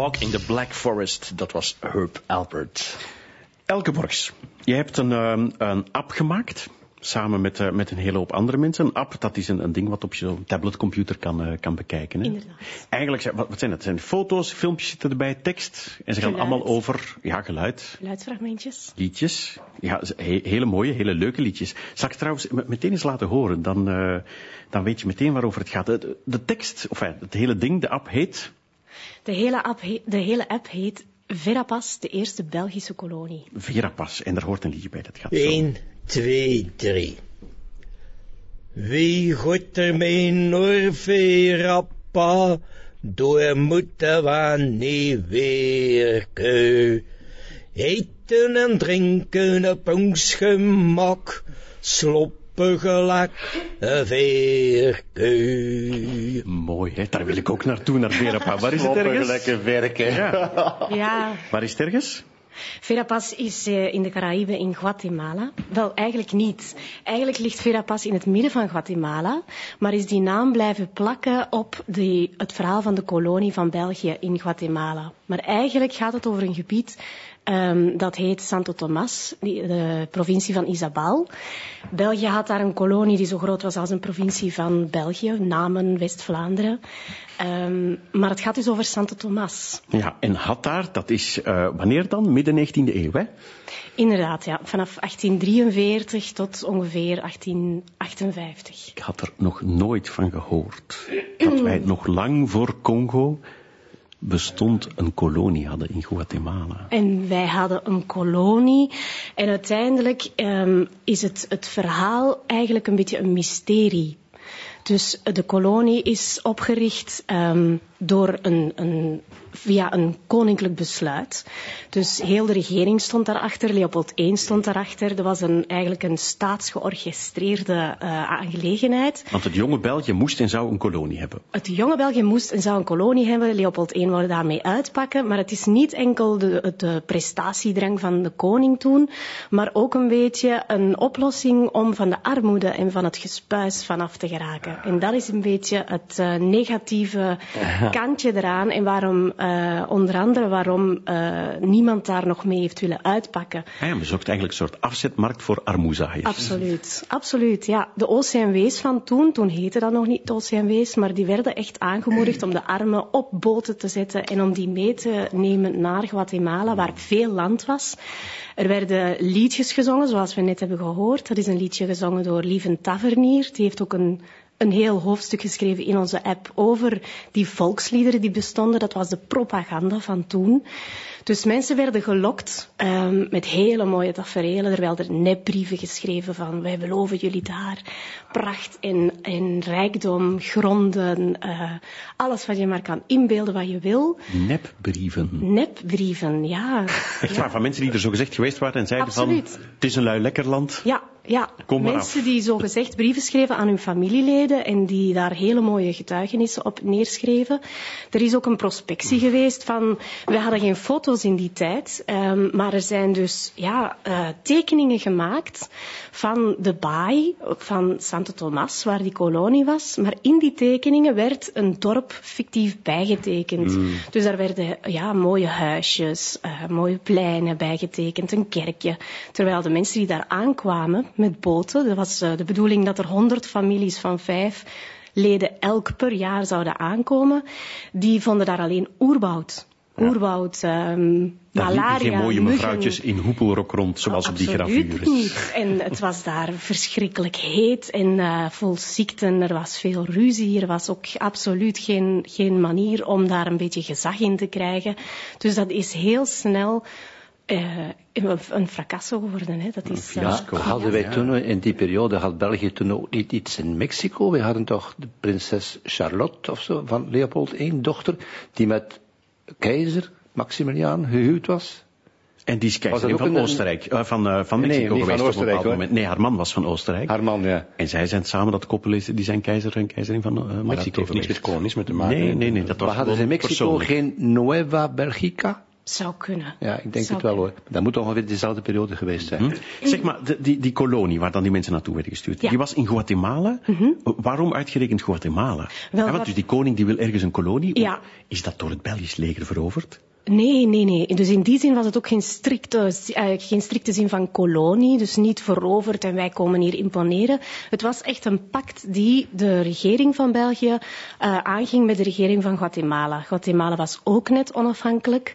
Walk in the Black Forest. Dat was Herb Albert. Elke Borgs, jij hebt een, ehm, een app gemaakt samen met, uh, met een hele hoop andere mensen. Een app, dat is een, een ding wat op je tabletcomputer kan, uh, kan bekijken. Hè? Inderdaad. Eigenlijk, wat, wat zijn het? zijn foto's, filmpjes zitten erbij, tekst. En ze gaan allemaal over, ja, geluid, Geluidsfragmentjes. liedjes. Ja, he- hele mooie, hele leuke liedjes. Zal ik het trouwens me- meteen eens laten horen? Dan, uh, dan weet je meteen waarover het gaat. De, de tekst, of enfin, het hele ding, de app heet... De hele, app he- de hele app heet Verapas, de eerste Belgische kolonie. Verapas. En daar hoort een liedje bij. Dat gaat zo. 1, 2, 3. Wie goed er mijn Norverappa, door moeten we niet werken. Eten en drinken op ons gemak, sloppen een verken. Mooi, hè? Daar wil ik ook naartoe, naar Verapa. Waar is het ergens? lekker werken. Ja. Ja, Waar is het ergens? Verapas is eh, in de Caraïben in Guatemala. Wel, eigenlijk niet. Eigenlijk ligt Verapas in het midden van Guatemala, maar is die naam blijven plakken op die, het verhaal van de kolonie van België in Guatemala. Maar eigenlijk gaat het over een gebied ehm, dat heet Santo Tomas, de provincie van Isabel. België had daar een kolonie die zo groot was als een provincie van België, Namen, West-Vlaanderen. Ehm, maar het gaat dus over Santo Tomas. Ja, en had daar, dat is eh, wanneer dan? Midden 19e eeuw, hè? Inderdaad, ja. Vanaf 1843 tot ongeveer 1858. Ik had er nog nooit van gehoord. Dat wij nog lang voor Congo bestond een kolonie hadden in Guatemala. En wij hadden een kolonie. En uiteindelijk ehm, is het, het verhaal eigenlijk een beetje een mysterie. Dus de kolonie is opgericht ehm, door een, een, via een koninklijk besluit. Dus heel de regering stond daarachter, Leopold I stond daarachter. Dat was een, eigenlijk een staatsgeorchestreerde eh, aangelegenheid. Want het jonge België moest en zou een kolonie hebben. Het jonge België moest en zou een kolonie hebben. Leopold I wilde daarmee uitpakken. Maar het is niet enkel de, de prestatiedrang van de koning toen, maar ook een beetje een oplossing om van de armoede en van het gespuis vanaf te geraken. En dat is een beetje het eh, negatieve kantje eraan. En waarom, eh, onder andere waarom eh, niemand daar nog mee heeft willen uitpakken. Ah ja, men zocht eigenlijk een soort afzetmarkt voor armoezaaiers. Absoluut, absoluut. Ja, de OCMW's van toen, toen heette dat nog niet de OCMW's, maar die werden echt aangemoedigd om de armen op boten te zetten en om die mee te nemen naar Guatemala, waar veel land was. Er werden liedjes gezongen, zoals we net hebben gehoord. Dat is een liedje gezongen door Lieven Tavernier. Die heeft ook een een heel hoofdstuk geschreven in onze app over die volksliederen die bestonden. Dat was de propaganda van toen. Dus mensen werden gelokt um, met hele mooie tafereelen. Er werden nepbrieven geschreven van wij beloven jullie daar pracht en, en rijkdom, gronden, uh, alles wat je maar kan inbeelden wat je wil. Nepbrieven. Nepbrieven, ja. Echt waar, van mensen die er zo gezegd geweest waren en zeiden Absoluut. van het is een lui lekker land. Ja, ja. Mensen af. die zo gezegd brieven schreven aan hun familieleden en die daar hele mooie getuigenissen op neerschreven. Er is ook een prospectie geweest van, we hadden geen foto's in die tijd, um, maar er zijn dus ja, uh, tekeningen gemaakt van de baai van Santo Tomas, waar die kolonie was. Maar in die tekeningen werd een dorp fictief bijgetekend. Mm. Dus daar werden ja, mooie huisjes, uh, mooie pleinen bijgetekend, een kerkje. Terwijl de mensen die daar aankwamen met boten, dat was uh, de bedoeling dat er honderd families van vijf leden elk per jaar zouden aankomen, die vonden daar alleen oerwoud. Oerwoud, um, Daar malaria, geen mooie muggen. mevrouwtjes in hoepelrok rond, zoals op die gravures. niet. En het was daar verschrikkelijk heet en uh, vol ziekten. Er was veel ruzie. Er was ook absoluut geen, geen manier om daar een beetje gezag in te krijgen. Dus dat is heel snel uh, een fracasso geworden. Hè. Dat is, uh, fiasco. Ja, hadden wij toen, in die periode had België toen ook niet iets in Mexico. We hadden toch de prinses Charlotte of zo, van Leopold I, dochter, die met keizer Maximiliaan gehuwd was. En die is keizerin ook van een- Oostenrijk, uh, van, uh, van Nee, Mexico van geweest op een Oostenrijk, bepaald hoor. moment. Nee, haar man was van Oostenrijk. Haar man, ja. En zij zijn samen dat koppel is, die zijn keizer en keizerin van uh, Maar dat Mexico heeft niks met kolonies met te maken. Nee, nee, nee, dat was Maar hadden ze in Mexico persoonlijk. geen Nueva Belgica? Zou kunnen. Ja, ik denk Zou het wel kunnen. hoor. Dat moet ongeveer dezelfde periode geweest zijn. Hm? Zeg maar, de, die, die kolonie waar dan die mensen naartoe werden gestuurd, Ja. die was in Guatemala. Waarom uitgerekend Guatemala? Wel, Ja, want wat- dus die koning die wil ergens een kolonie. Ja. Is dat door het Belgisch leger veroverd? Nee, nee, nee. Dus in die zin was het ook geen strikte, eh, geen strikte zin van kolonie. Dus niet veroverd en wij komen hier imponeren. Het was echt een pact die de regering van België eh, aanging met de regering van Guatemala. Guatemala was ook net onafhankelijk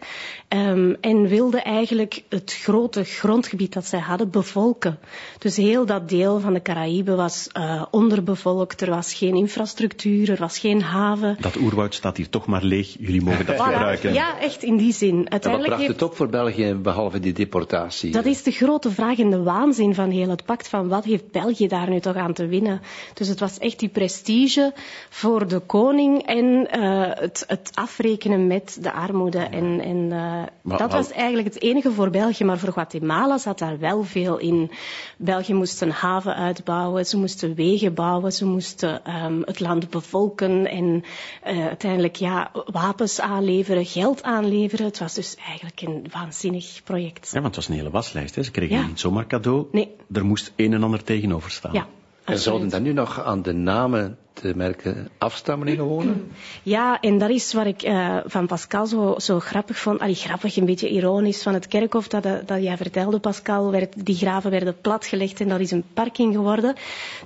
ehm, en wilde eigenlijk het grote grondgebied dat zij hadden bevolken. Dus heel dat deel van de Caraïben was eh, onderbevolkt. Er was geen infrastructuur, er was geen haven. Dat oerwoud staat hier toch maar leeg. Jullie mogen dat Voilà. gebruiken. Ja, echt in die zin. En wat Uiteindelijk bracht heeft... het op voor België, behalve die deportatie? Dat is de grote vraag en de waanzin van heel het pact. Van wat heeft België daar nu toch aan te winnen? Dus het was echt die prestige voor de koning en eh, het, het afrekenen met de armoede. En, en eh, Maar dat was eigenlijk het enige voor België. Maar voor Guatemala zat daar wel veel in. België moest een haven uitbouwen, ze moesten wegen bouwen, ze moesten ehm, het land bevolken en eh, uiteindelijk ja, wapens aanleveren, geld aanleveren. Het was dus eigenlijk een waanzinnig project. Ja, want het was een hele waslijst. Hè. Ze kregen Ja. niet zomaar cadeau. Nee. Er moest een en ander tegenover staan. Ja, en zouden dan nu nog aan de namen te merken afstammelingen wonen? Ja, en dat is wat ik eh, van Pascal zo, grappig vond. Allee, grappig, een beetje ironisch. Van het kerkhof dat, dat jij vertelde, Pascal, werd, die graven werden platgelegd en dat is een parking geworden.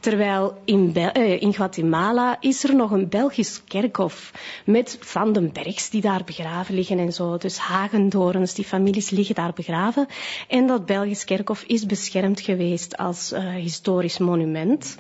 Terwijl in, eh, in Guatemala is er nog een Belgisch kerkhof met Van den Bergs die daar begraven liggen en zo. Dus Hagendorens, die families liggen daar begraven. En dat Belgisch kerkhof is beschermd geweest als eh, historisch monument.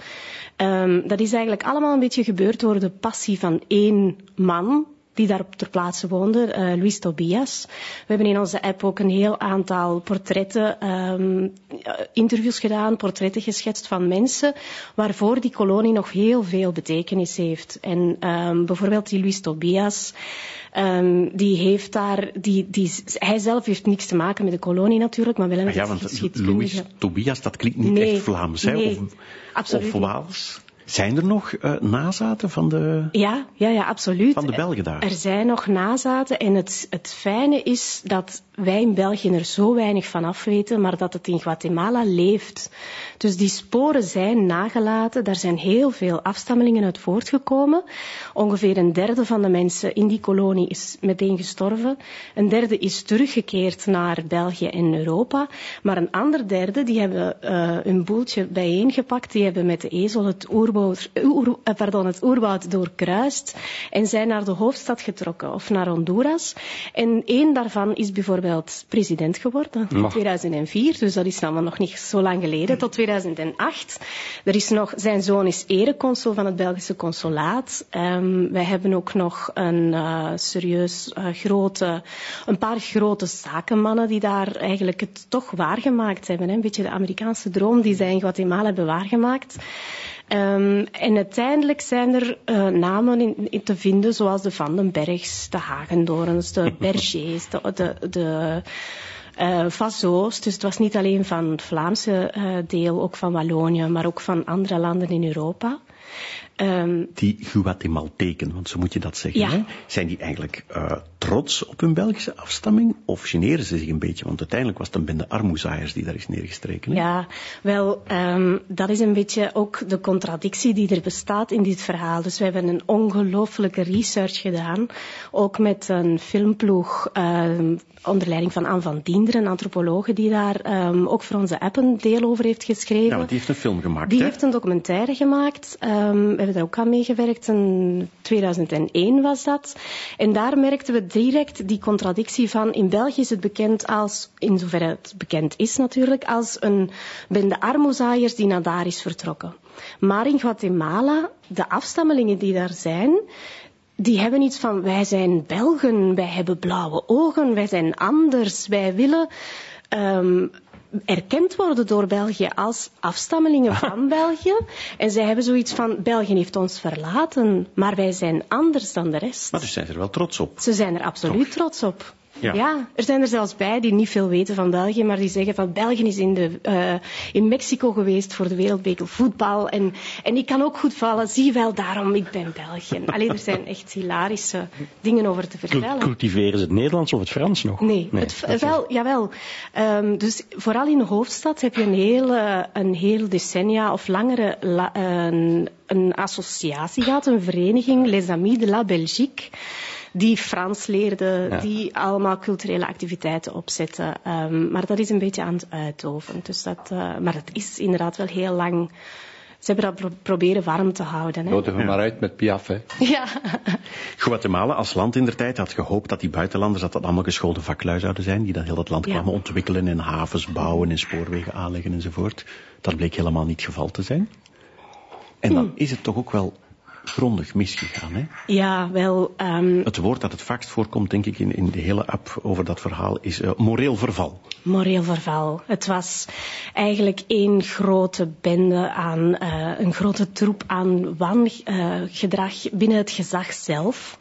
Ehm, dat is eigenlijk allemaal een beetje gebeurd door de passie van één man die daar ter plaatse woonde, eh Luis Tobias. We hebben in onze app ook een heel aantal portretten, ehm, eh, interviews gedaan, portretten geschetst van mensen waarvoor die kolonie nog heel veel betekenis heeft. En ehm, bijvoorbeeld die Luis Tobias, ehm, die heeft daar, die, die, hij zelf heeft niks te maken met de kolonie natuurlijk, maar wel een Ah ja, want. Louis Tobias, dat klinkt niet Nee, echt Vlaams, hè? nee, of, absoluut of. Waals. Zijn er nog eh, nazaten van de, Ja, ja, ja, absoluut. van de Belgen daar? Er zijn nog nazaten en het, het fijne is dat wij in België er zo weinig van af weten, maar dat het in Guatemala leeft. Dus die sporen zijn nagelaten, daar zijn heel veel afstammelingen uit voortgekomen. Ongeveer een derde van de mensen in die kolonie is meteen gestorven. Een derde is teruggekeerd naar België en Europa. Maar een ander derde, die hebben eh hun boeltje bijeengepakt, die hebben met de ezel het oerwoud, oer- eh, pardon, het oerwoud doorkruist en zijn naar de hoofdstad getrokken, of naar Honduras. En één daarvan is bijvoorbeeld president geworden in Mag. 2004, dus dat is allemaal nog niet zo lang geleden, tot 2008. Er is nog, zijn zoon is ereconsul van het Belgische consulaat. Ehm, wij hebben ook nog een eh, serieus eh, grote, een paar grote zakenmannen die daar eigenlijk het toch waargemaakt hebben. Hè? Een beetje de Amerikaanse droom die zij in Guatemala hebben waargemaakt. Ehm, en uiteindelijk zijn er eh, namen in, in te vinden zoals de Van den Bergs, de Hagendorens, de Bergers, de, de, de eh. Dus het was niet alleen van het Vlaamse eh, deel, ook van Wallonië, maar ook van andere landen in Europa. Ehm, Die Guatemalteken, want zo moet je dat zeggen. Ja. Hè? Zijn die eigenlijk eh, trots op hun Belgische afstamming? Of generen ze zich een beetje? Want uiteindelijk was het een bende armoezaaiers die daar is neergestreken. Hè? Ja, wel, ehm, dat is een beetje ook de contradictie die er bestaat in dit verhaal. Dus we hebben een ongelooflijke research gedaan, ook met een filmploeg ehm, onder leiding van Anne van Diender, een antropologe die daar ook voor onze app een deel over heeft geschreven. Ja, want die heeft een film gemaakt. Die hè? heeft een documentaire gemaakt. We hebben daar ook aan meegewerkt. In 2001 was dat. En daar merkten we direct die contradictie van... In België is het bekend als, in zoverre het bekend is natuurlijk... als een bende armoezaaiers die naar daar is vertrokken. Maar in Guatemala, de afstammelingen die daar zijn... Die hebben iets van, wij zijn Belgen, wij hebben blauwe ogen, wij zijn anders, wij willen ehm, erkend worden door België als afstammelingen van België. En zij hebben zoiets van, België heeft ons verlaten, maar wij zijn anders dan de rest. Maar dus zijn ze er wel trots op. Ze zijn er absoluut trots op. Ja. Ja. er zijn er zelfs bij die niet veel weten van België, maar die zeggen van België is in, de, eh, in Mexico geweest voor de wereldbeker voetbal en, en ik kan ook goed vallen, zie wel daarom, ik ben België. Alleen er zijn echt hilarische dingen over te vertellen. Cultiveren ze het Nederlands of het Frans nog? Nee, het, is- wel, jawel. Ehm, dus vooral in de hoofdstad heb je een hele, een heel decennia of langere la- een, een associatie gehad, een vereniging, Les Amis de la Belgique, die Frans leerde, Ja. die allemaal culturele activiteiten opzetten. Ehm, maar dat is een beetje aan het uitdoven. Dus dat, eh, maar het is inderdaad wel heel lang. Ze hebben dat pro- proberen warm te houden. Hè? Nodigen we maar uit met Piaf, hè. Ja. Guatemala als land in der tijd had gehoopt dat die buitenlanders dat dat allemaal geschoolde vaklui zouden zijn, die dan heel dat land Ja. kwamen ontwikkelen en havens bouwen en spoorwegen aanleggen enzovoort. Dat bleek helemaal niet het geval te zijn. En dan is het toch ook wel grondig misgegaan, hè? ja, wel. ehm, Het woord dat het vaakst voorkomt, denk ik, in, in de hele app over dat verhaal, is eh, moreel verval. moreel verval. Het was eigenlijk één grote bende aan, eh, een grote troep aan wangedrag binnen het gezag zelf.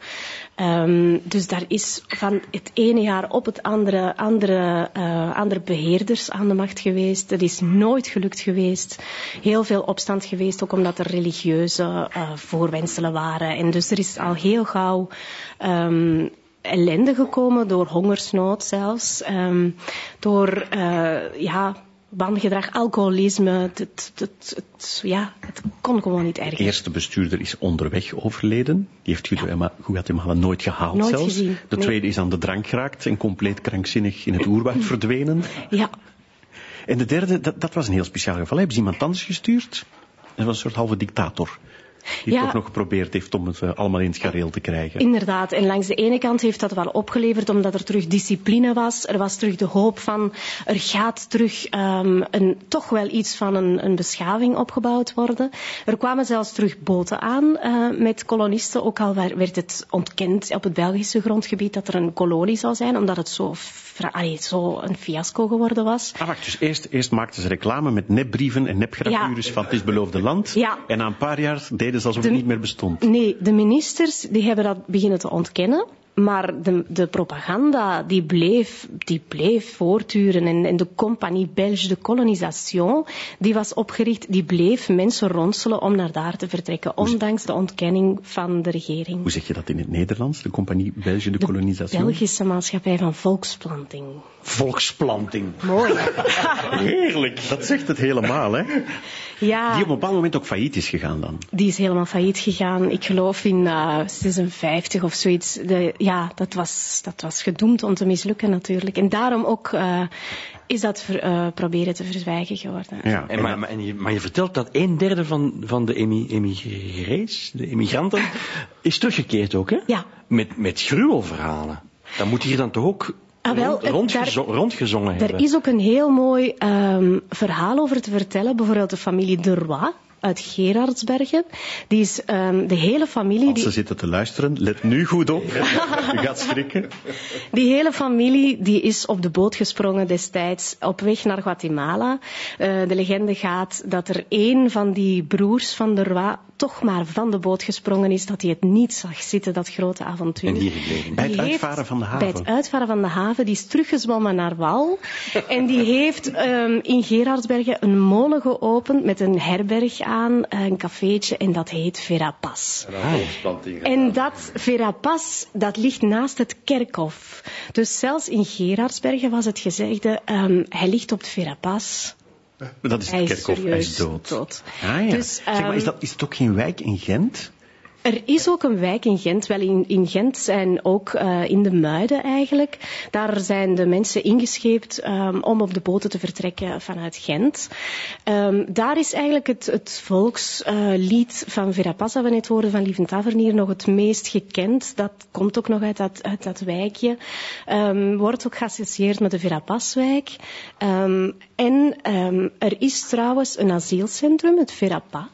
Ehm, dus daar is van het ene jaar op het andere andere, eh, andere beheerders aan de macht geweest. Dat is nooit gelukt geweest. Heel veel opstand geweest, ook omdat er religieuze eh, voorwenselen waren. En dus er is al heel gauw ehm, ellende gekomen, door hongersnood zelfs, ehm, door eh, ja, wangedrag, alcoholisme. Het, het, het, ja, het kon gewoon niet De erger. eerste bestuurder is onderweg overleden. Die heeft Guatemala Guatemala nooit gehaald Nooit zelfs. gezien, De nee. tweede is aan de drank geraakt en compleet krankzinnig in het oerwoud verdwenen. Ja, En de derde, dat, dat was een heel speciaal geval. Hebben ze iemand anders gestuurd? Dat was een soort halve dictator. Die Ja. toch nog geprobeerd heeft om het eh, allemaal in het gareel te krijgen. Inderdaad, en langs de ene kant heeft dat wel opgeleverd omdat er terug discipline was. Er was terug de hoop van er gaat terug ehm, een, toch wel iets van een, een beschaving opgebouwd worden. Er kwamen zelfs terug boten aan eh, met kolonisten, ook al werd het ontkend op het Belgische grondgebied dat er een kolonie zou zijn, omdat het zo, allee, zo een fiasco geworden was. Ah, wacht, dus eerst, eerst maakten ze reclame met nepbrieven en nepgravures van het is beloofde land. Ja. En na een paar jaar deden ze alsof De- het niet meer bestond. Nee, de ministers die hebben dat beginnen te ontkennen. Maar de, de propaganda die bleef, die bleef voortduren. En, en de Compagnie Belge de Colonisation, die was opgericht, die bleef mensen ronselen om naar daar te vertrekken. Ondanks de ontkenning van de regering. Hoe zeg je dat in het Nederlands? De Compagnie Belge de, Colonisation? Belgische maatschappij van volksplanting. Volksplanting. Mooi. Heerlijk, dat zegt het helemaal, hè? Ja. Die op een bepaald moment ook failliet is gegaan dan. Die is helemaal failliet gegaan. Ik geloof in eh 56 of zoiets. De, ja, dat was, dat was gedoemd om te mislukken natuurlijk. En daarom ook eh, is dat ver- eh, proberen te verzwijgen geworden. Ja. En, maar, maar, en je, maar je vertelt dat een derde van, van de emi, emigrees, de emigranten, is teruggekeerd ook, hè? Ja. Met, met gruwelverhalen. Dan moet hier dan toch ook Ah, wel, rond, rondgezongen hebben. Er is ook een heel mooi ehm, verhaal over te vertellen. Bijvoorbeeld de familie De Roy uit Gerardsbergen. Die is ehm, de hele familie... Als die, ze zitten te luisteren, let nu goed op. U gaat schrikken. Die hele familie die is op de boot gesprongen destijds op weg naar Guatemala. Eh, de legende gaat dat er één van die broers van de Roi toch maar van de boot gesprongen is, dat hij het niet zag zitten, dat grote avontuur. En hier gebleven. Bij het uitvaren van de haven. Bij het uitvaren van de haven, die is teruggezwommen naar Wal. en die heeft ehm, in Gerardsbergen een molen geopend met een herberg aan, een cafeetje, en dat heet Verapaz. En dat Verapaz, dat ligt naast het kerkhof. Dus zelfs in Gerardsbergen was het gezegde, ehm, hij ligt op het Verapaz. Dat is het kerkhof, hij is dood. Ah, ja. Dus, zeg maar, is, ehm, dat, is het ook geen wijk in Gent? Er is ook een wijk in Gent, wel in, in Gent zijn ook eh, in de Muiden eigenlijk. Daar zijn de mensen ingescheept ehm, om op de boten te vertrekken vanuit Gent. Ehm, daar is eigenlijk het, het volkslied van Verapaz dat we net hoorden van Lieven Tavernier nog het meest gekend. Dat komt ook nog uit dat, uit dat wijkje. Ehm, wordt ook geassocieerd met de Verapazwijk. Ehm, en er is trouwens een asielcentrum, het Verapa.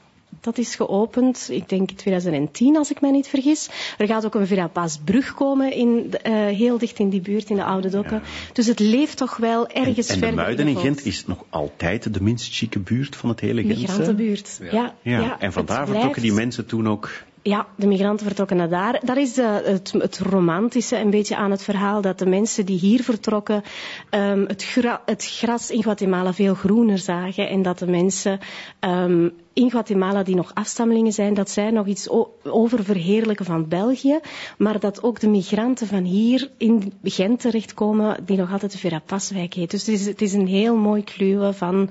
Dat is geopend, ik denk in 2010 als ik mij niet vergis. Er gaat ook een Verapazbrug komen, in, eh, heel dicht in die buurt, in de Oude Dokken. Dus het leeft toch wel En, ergens en de verder Muiden in Gent is nog altijd de minst chique buurt van het hele Gent. Migrantenbuurt. Ja. Ja, ja, en vandaar vertrokken die mensen toen ook Ja, de migranten vertrokken naar daar. Dat is de, het, het, romantische een beetje aan het verhaal, dat de mensen die hier vertrokken um, het, gra, het, gras in Guatemala veel groener zagen en dat de mensen um, in Guatemala die nog afstammelingen zijn, dat zij nog iets over verheerlijken van België, maar dat ook de migranten van hier in Gent terechtkomen, die nog altijd de Verapaswijk heet. Dus het is, het is een heel mooi kluwen van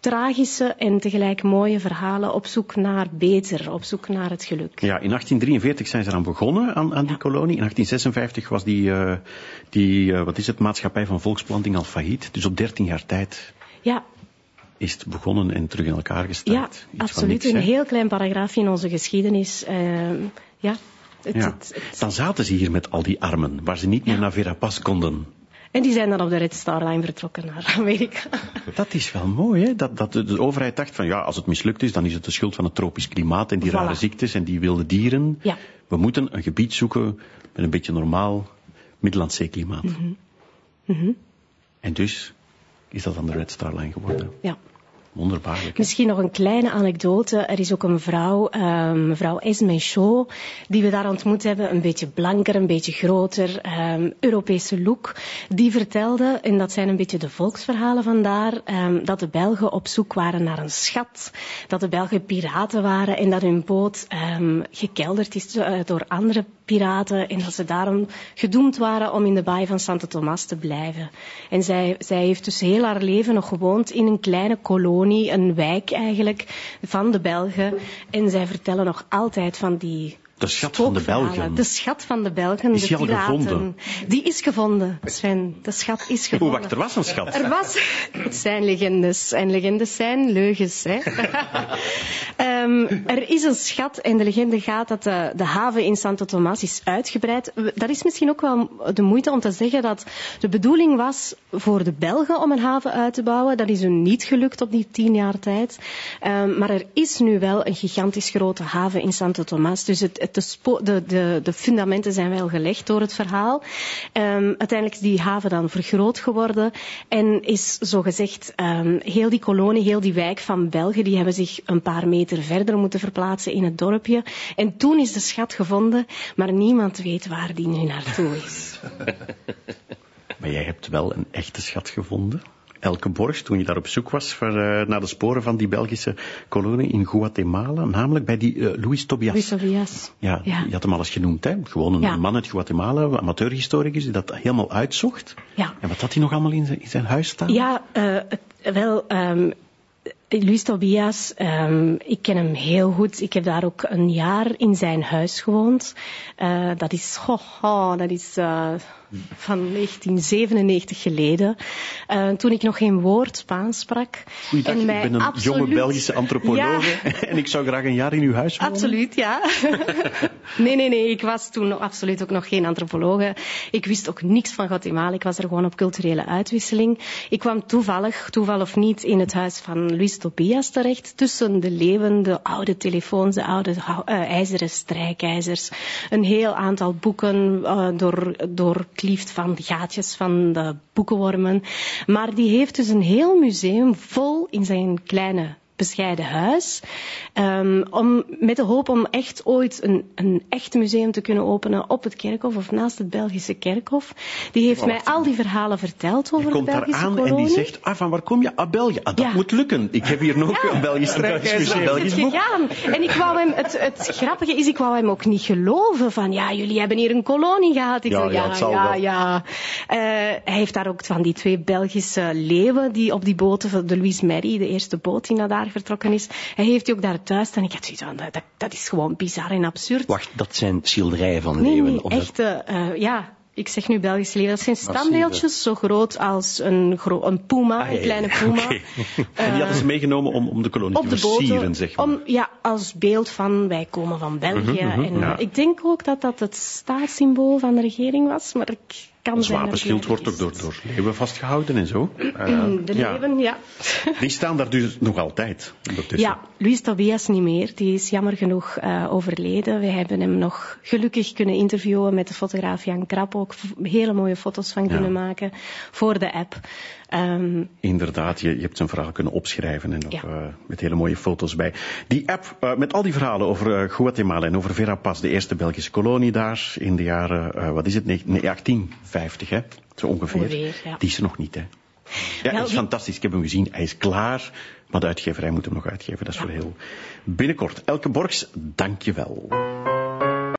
tragische en tegelijk mooie verhalen op zoek naar beter, op zoek naar het geluk. Ja, in 1843 zijn ze dan begonnen aan, aan die kolonie. In 1856 was die, uh, die uh, wat is het, maatschappij van volksplanting al failliet. Dus op 13 jaar tijd. Ja, is het begonnen en terug in elkaar gestart. Ja, absoluut. een heel klein paragraafje in onze geschiedenis. Uh, ja. Het, ja. Het, het, Dan zaten ze hier met al die armen, waar ze niet meer naar Verapas konden. En die zijn dan op de Red Star Line vertrokken naar Amerika. Dat is wel mooi, hè? Dat, dat de overheid dacht van ja, als het mislukt is, dan is het de schuld van het tropisch klimaat en die rare ziektes en die wilde dieren. Ja. We moeten een gebied zoeken met een beetje normaal Middellandzeeklimaat. Mm -hmm. En dus is dat dan de Red Star Line geworden. Ja. Wonderbaarlijk. Misschien nog een kleine anekdote. Er is ook een vrouw, um, mevrouw Esme Shaw, die we daar ontmoet hebben. Een beetje blanker, een beetje groter, um, Europese look. Die vertelde, en dat zijn een beetje de volksverhalen vandaar, um, dat de Belgen op zoek waren naar een schat. Dat de Belgen piraten waren en dat hun boot gekelderd is uh, door andere piraten en dat ze daarom gedoemd waren om in de baai van Santo Tomas te blijven. En zij, zij heeft dus heel haar leven nog gewoond in een kleine kolonie, een wijk eigenlijk, van de Belgen. En zij vertellen nog altijd van die de schat van de Belgen. De schat van de Belgen. Is die al gevonden? Die is gevonden, Sven. De schat is gevonden. Hoe wacht, er was een schat? Er was... Het zijn legendes. En legendes zijn leugens, hè. um, er is een schat en de legende gaat dat de, de haven in Santo Tomas is uitgebreid. Dat is misschien ook wel de moeite om te zeggen dat de bedoeling was voor de Belgen om een haven uit te bouwen. Dat is hun niet gelukt op die tien jaar tijd. Um, maar er is nu wel een gigantisch grote haven in Santo Tomas. Dus het de, de, de, fundamenten zijn wel gelegd door het verhaal. Um, uiteindelijk is die haven dan vergroot geworden en is zogezegd um, heel die kolonie, heel die wijk van België, die hebben zich een paar meter verder moeten verplaatsen in het dorpje. En toen is de schat gevonden, maar niemand weet waar die nu naartoe is. maar jij hebt wel een echte schat gevonden? Elke Borst, toen je daar op zoek was voor, uh, naar de sporen van die Belgische kolonie in Guatemala, namelijk bij die uh, Luis Tobias. Luis Tobias. Ja, ja, je had hem al eens genoemd, hè? Gewoon een ja. man uit Guatemala, amateurhistoricus, die dat helemaal uitzocht. Ja. En wat had hij nog allemaal in zijn, in zijn huis staan? Ja, uh, wel, um, Luis Tobias, um, ik ken hem heel goed. Ik heb daar ook een jaar in zijn huis gewoond. Uh, dat is, oh, oh, dat is uh, van 1997 geleden. Uh, toen ik nog geen woord Spaans sprak. Goeiedag, en mij ik ben een absoluut... jonge Belgische antropologe ja. en ik zou graag een jaar in uw huis wonen. Absoluut, ja. nee, nee, nee. Ik was toen absoluut ook nog geen antropologe. Ik wist ook niks van Guatemala. Ik was er gewoon op culturele uitwisseling. Ik kwam toevallig, toeval of niet, in het huis van Luis Tobias terecht. Tussen de leeuwen, de oude telefoons, de oude uh, ijzeren strijkijzers. Een heel aantal boeken uh, door, doorkliefd van gaatjes van de boekenwormen. Maar die heeft dus een heel museum vol in zijn kleine bescheiden huis. Um, om, met de hoop om echt ooit een, een echt museum te kunnen openen op het kerkhof of naast het Belgische kerkhof. Die heeft mij al die verhalen verteld over de Belgische aan kolonie. en die zegt, ah, van waar kom je? Ah, België. Ah, dat Ja. moet lukken. Ik heb hier nog Ja. een Belgisch Zo Belgisch is het boek. gegaan. En ik wou hem, het, het grappige is, ik wou hem ook niet geloven van, ja, jullie hebben hier een kolonie gehad. Ik Ja, zei, ja, ja, het zal ja, wel. ja. Eh, hij heeft daar ook van die twee Belgische leeuwen die op die boten van de Louise Mary, de eerste boot die naar daar vertrokken is, hij heeft die ook daar thuis staan. Ik had zoiets van, dat, dat is gewoon bizar en absurd. Wacht, dat zijn schilderijen van Nee, leeuwen. nee, of dat- echte, eh, ja. Ik zeg nu Belgische leeuwen. Dat zijn standbeeldjes zo groot als een, gro een puma, Ah, een ja. kleine puma. Oké. En die hadden ze meegenomen om, om de kolonie te versieren, zeg maar. om, ja, als beeld van wij komen van België. Mhm, mhm, en ja. eh, ik denk ook dat dat het staatssymbool van de regering was, maar ik kan Ons wapenschild wordt ook door, door leeuwen vastgehouden en zo. Eh, De leeuwen, ja. Die staan daar dus nog altijd. ondertussen. Ja, Luis Tobias niet meer. Die is jammer genoeg eh, overleden. We hebben hem nog gelukkig kunnen interviewen met de fotograaf Jan Krap. Ook hele mooie foto's van kunnen maken voor de app. Ehm, Inderdaad, je, je hebt zijn verhaal kunnen opschrijven en Ja. eh, met hele mooie foto's bij. Die app met al die verhalen over Guatemala en over Verapaz, de eerste Belgische kolonie daar in de jaren, wat is het, nee, nee, 1850 hè, zo ongeveer. Ongeveer, ja. Die is er nog niet hè. Ja, hij is fantastisch. Ik heb hem gezien. Hij is klaar. Maar de uitgeverij moet hem nog uitgeven. Dat is voor heel binnenkort. Elke Borgs, dank je wel.